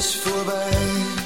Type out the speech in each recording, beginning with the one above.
is voorbij.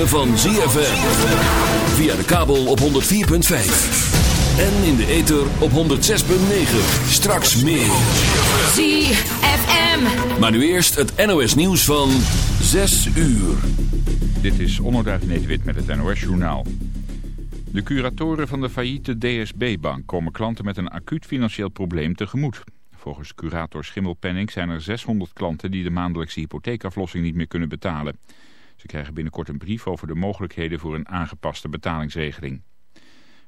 Ritme van ZFM. Via de kabel op 104.5. En in de ether op 106.9. Straks meer. ZFM. Maar nu eerst het NOS nieuws van 6 uur. Dit is Onderduif Nederwit met het NOS-journaal. De curatoren van de failliete DSB-bank komen klanten met een acuut financieel probleem tegemoet. Volgens curator Schimmelpenning zijn er 600 klanten die de maandelijkse hypotheekaflossing niet meer kunnen betalen. Ze krijgen binnenkort een brief over de mogelijkheden voor een aangepaste betalingsregeling.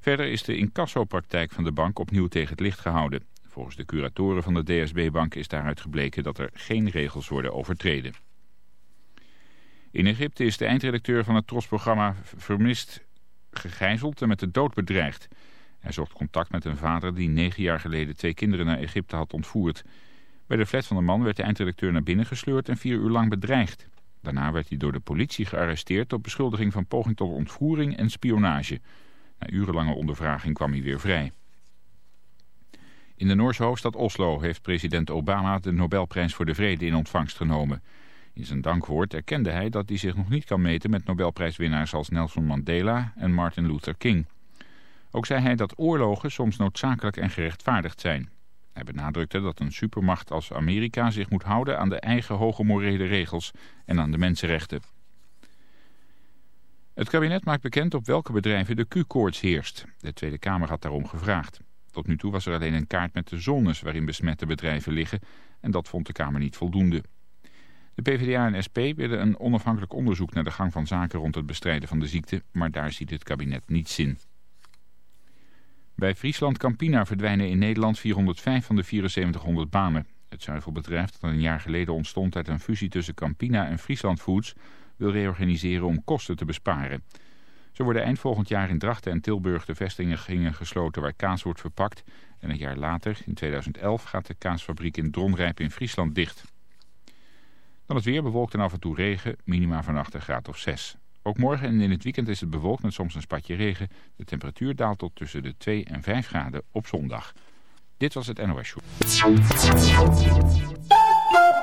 Verder is de incassopraktijk van de bank opnieuw tegen het licht gehouden. Volgens de curatoren van de DSB-bank is daaruit gebleken dat er geen regels worden overtreden. In Egypte is de eindredacteur van het Tros-programma vermist gegijzeld en met de dood bedreigd. Hij zocht contact met een vader die negen jaar geleden twee kinderen naar Egypte had ontvoerd. Bij de flat van de man werd de eindredacteur naar binnen gesleurd en vier uur lang bedreigd. Daarna werd hij door de politie gearresteerd op beschuldiging van poging tot ontvoering en spionage. Na urenlange ondervraging kwam hij weer vrij. In de Noorse hoofdstad Oslo heeft president Obama de Nobelprijs voor de Vrede in ontvangst genomen. In zijn dankwoord erkende hij dat hij zich nog niet kan meten met Nobelprijswinnaars als Nelson Mandela en Martin Luther King. Ook zei hij dat oorlogen soms noodzakelijk en gerechtvaardigd zijn. Hij benadrukte dat een supermacht als Amerika zich moet houden aan de eigen hoge morele regels en aan de mensenrechten. Het kabinet maakt bekend op welke bedrijven de Q-koorts heerst. De Tweede Kamer had daarom gevraagd. Tot nu toe was er alleen een kaart met de zones waarin besmette bedrijven liggen en dat vond de Kamer niet voldoende. De PvdA en SP willen een onafhankelijk onderzoek naar de gang van zaken rond het bestrijden van de ziekte, maar daar ziet het kabinet niet zin. Bij Friesland Campina verdwijnen in Nederland 405 van de 7400 banen. Het zuivelbedrijf dat een jaar geleden ontstond uit een fusie tussen Campina en Friesland Foods wil reorganiseren om kosten te besparen. Zo worden eind volgend jaar in Drachten en Tilburg de vestigingen gesloten waar kaas wordt verpakt. En een jaar later, in 2011, gaat de kaasfabriek in Dronrijp in Friesland dicht. Dan het weer bewolkt en af en toe regen, minima vannacht een graad of 6. Ook morgen en in het weekend is het bewolkt met soms een spatje regen. De temperatuur daalt tot tussen de 2 en 5 graden op zondag. Dit was het NOS Show.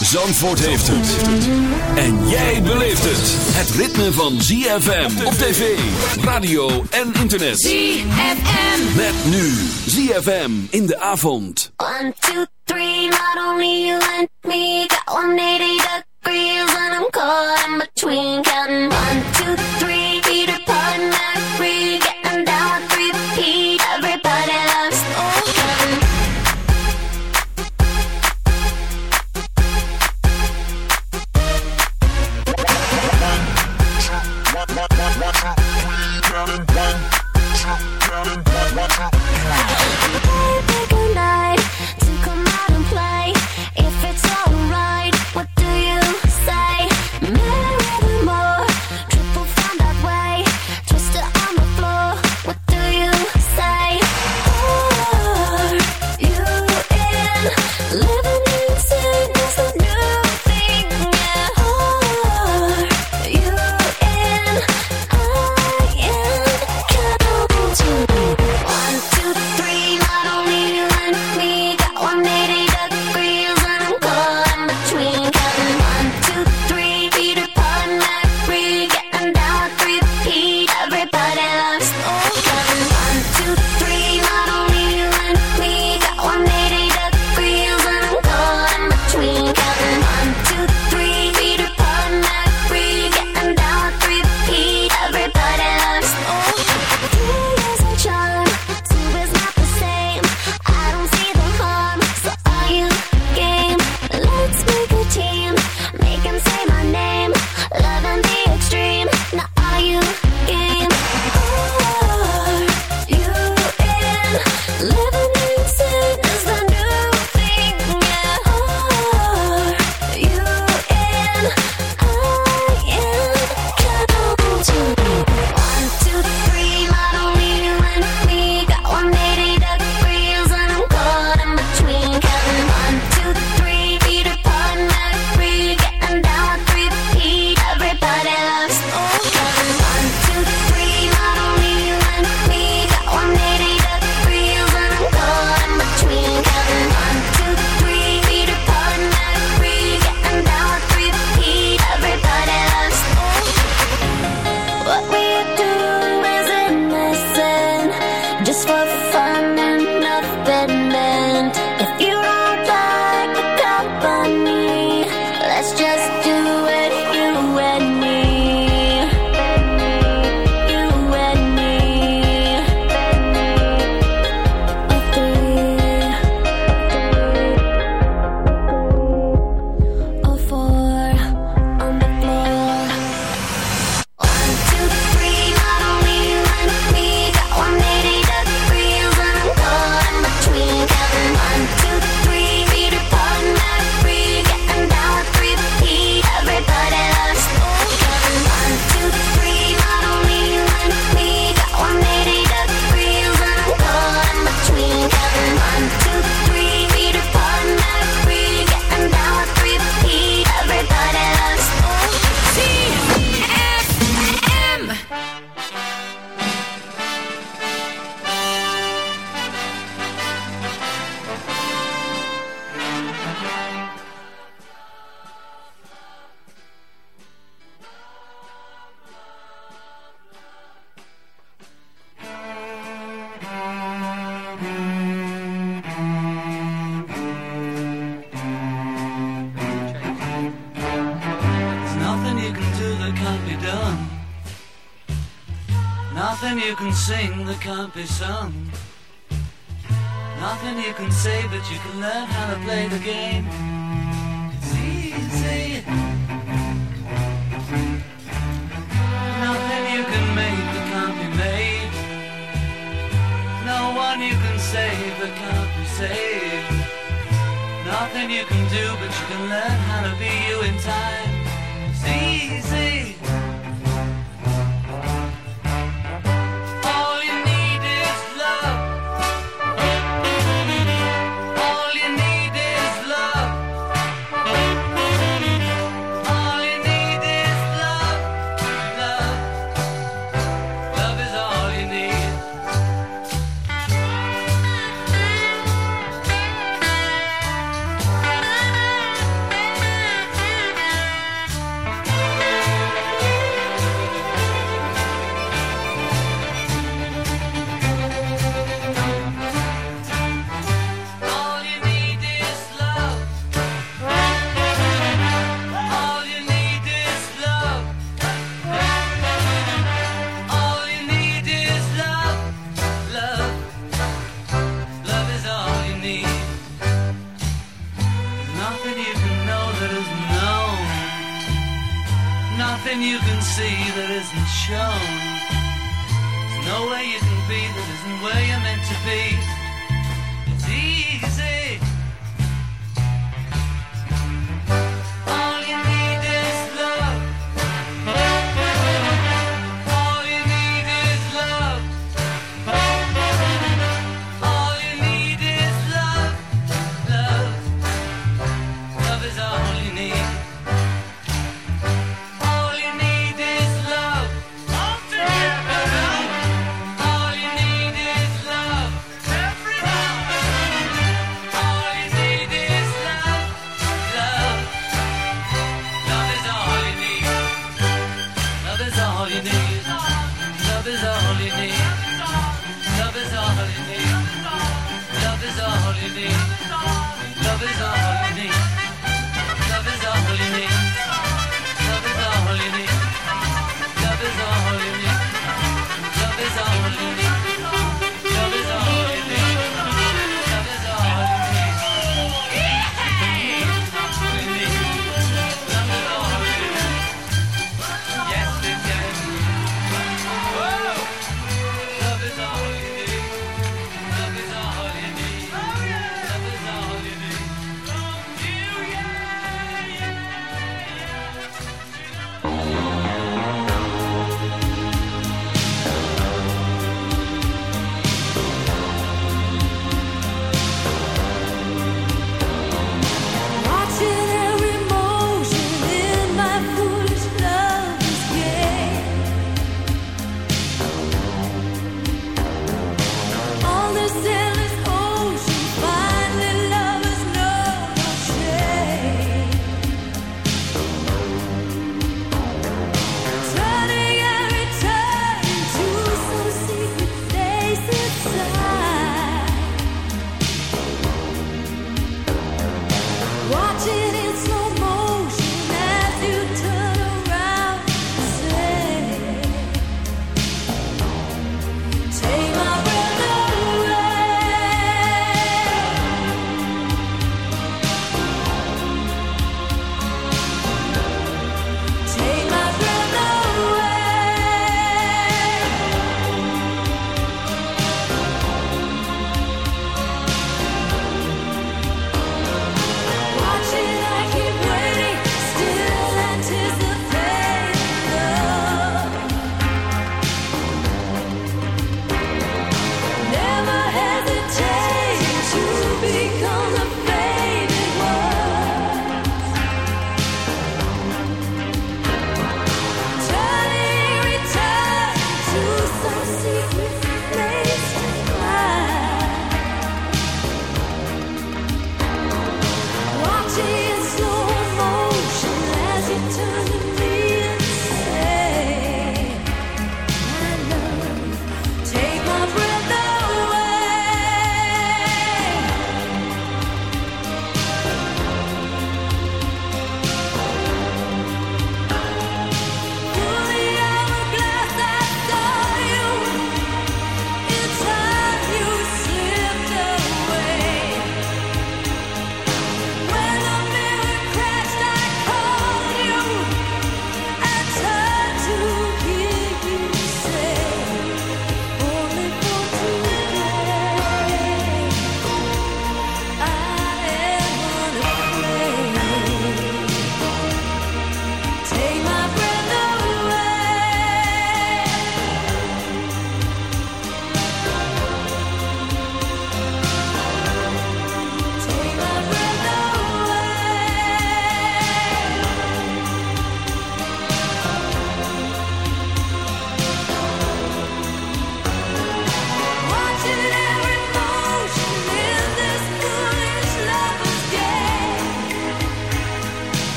Zandvoort heeft het. En jij beleeft het. Het ritme van ZFM op tv, radio en internet. ZFM. Met nu ZFM in de avond. 1, 2, 3, not only you and me. Got 180 degrees and I'm caught in between. Counting 1, 2, 3.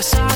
What's?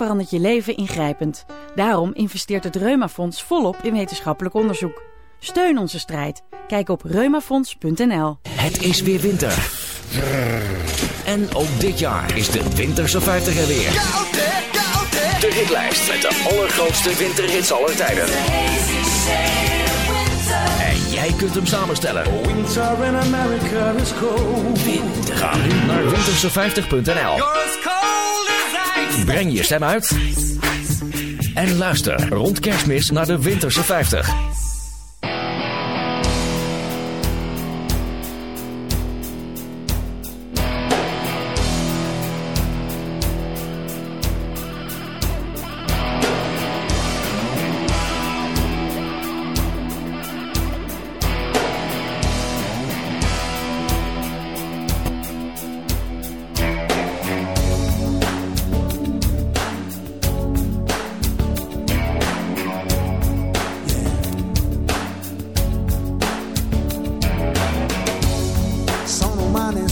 verandert je leven ingrijpend. Daarom investeert het Reumafonds volop in wetenschappelijk onderzoek. Steun onze strijd. Kijk op reumafonds.nl. Het is weer winter. En ook dit jaar is de Winterse 50 er weer. De hitlijst met de allergrootste winterhits aller tijden. En jij kunt hem samenstellen. Winter in America is cold. Ga nu naar winterse50.nl. Breng je stem uit. En luister rond kerstmis naar de Winterse 50.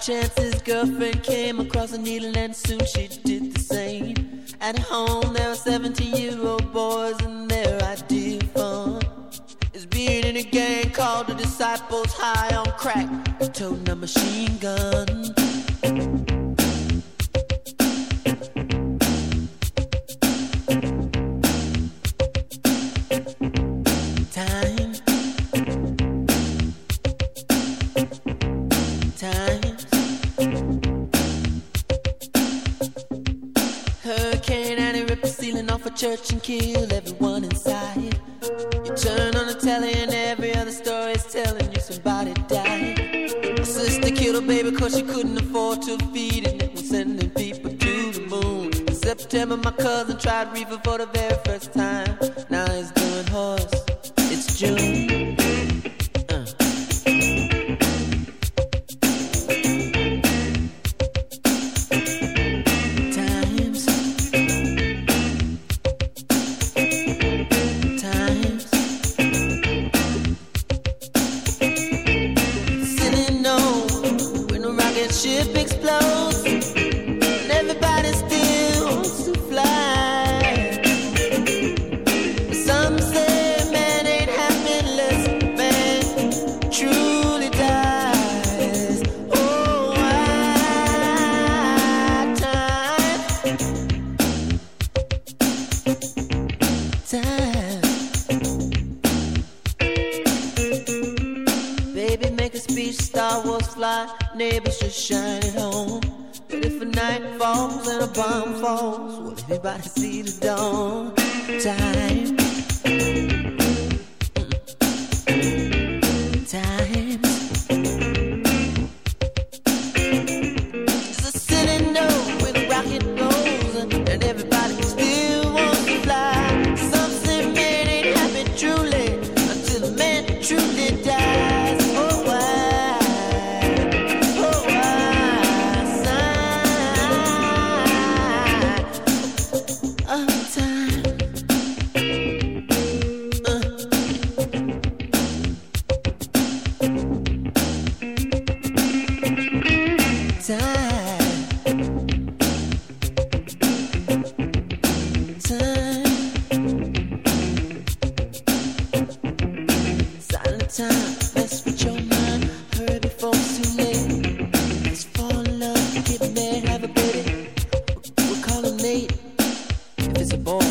chances. Girlfriend came across a needle and soon she did the same. At home.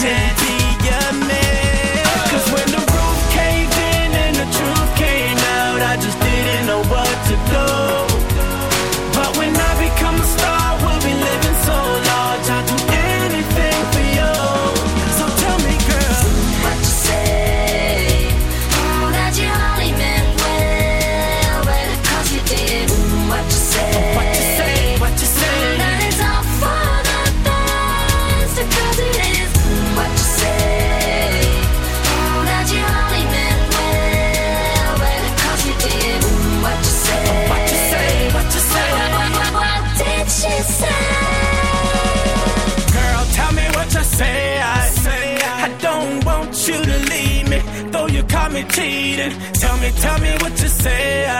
10, 10. Tell me, what you say.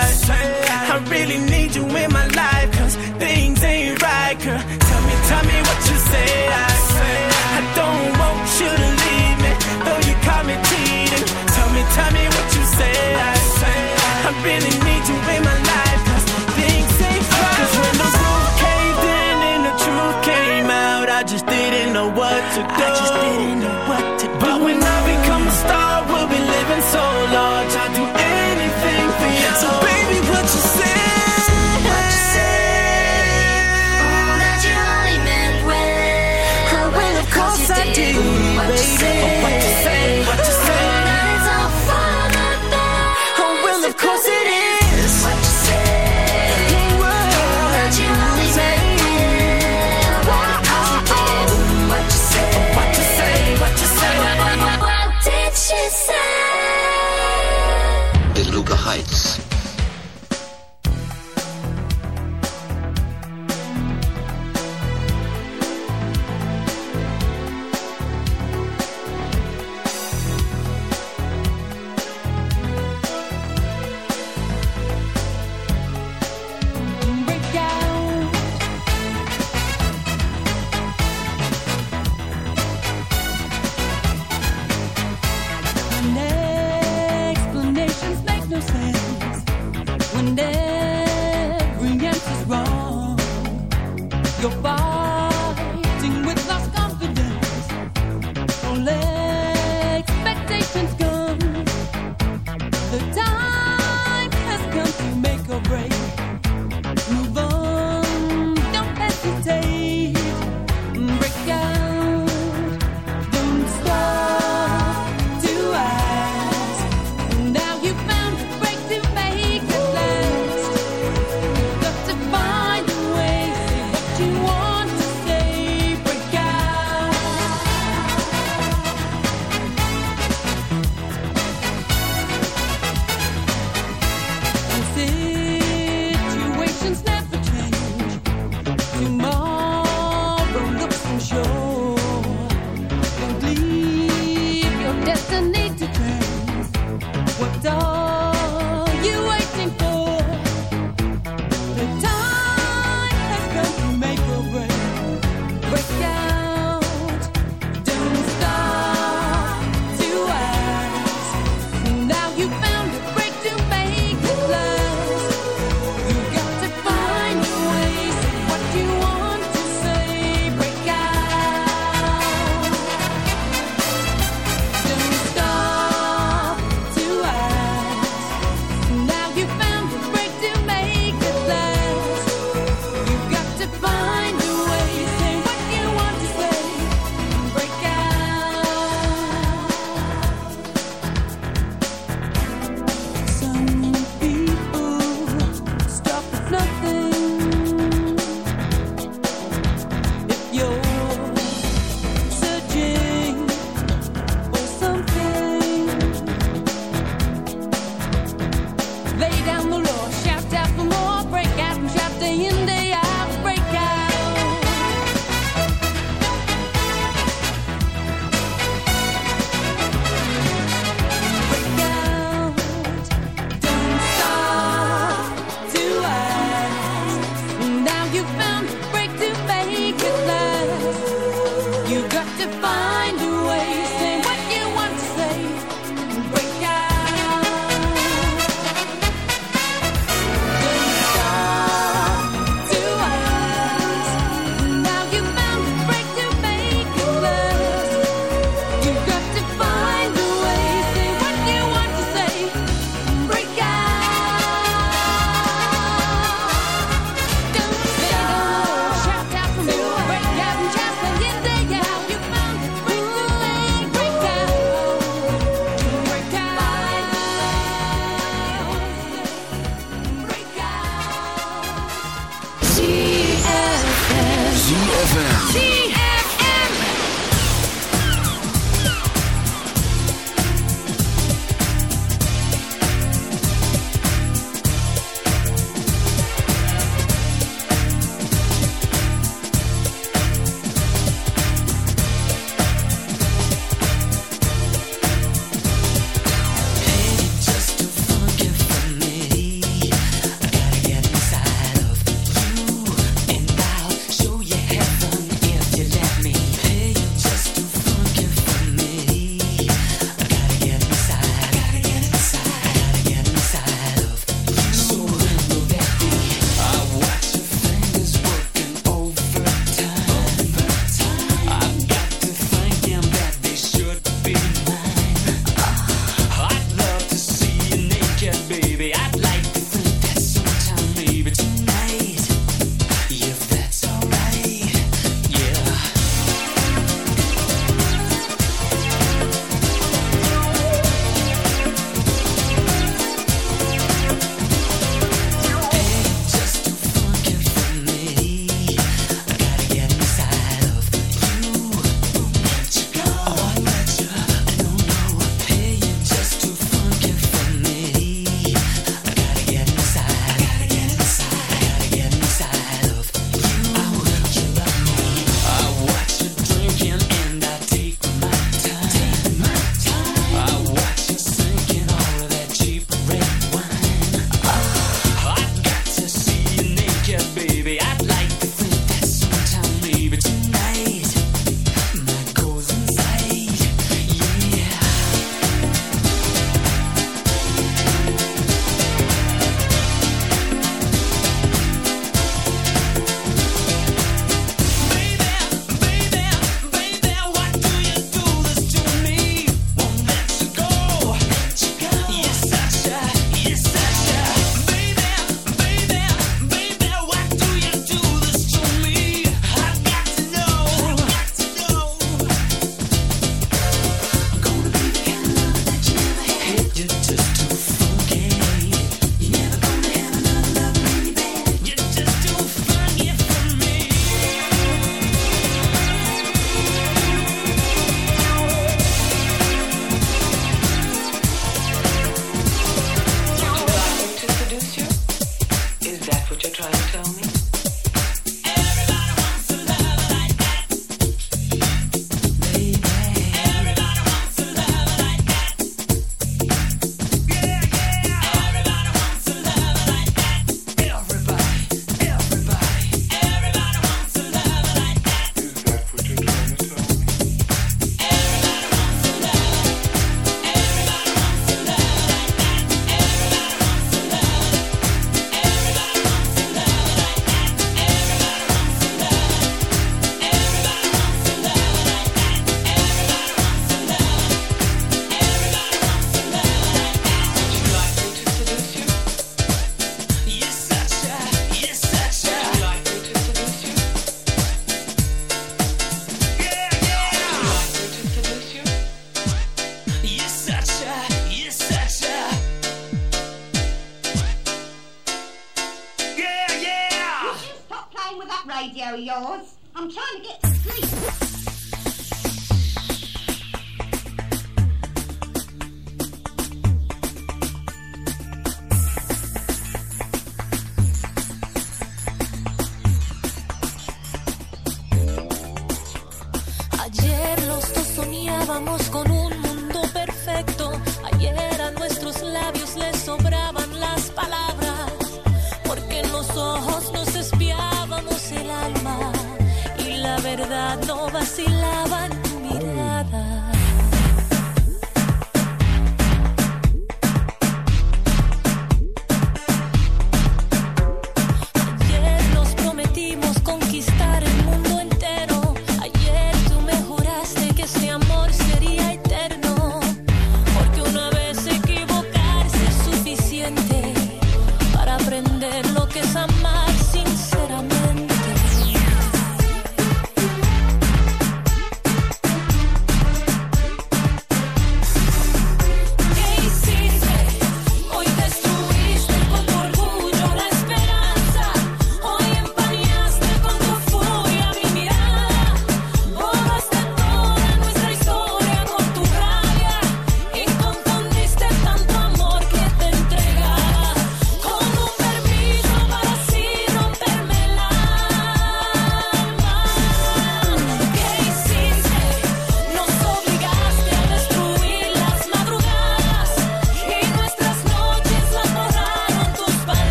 I'm trying to get.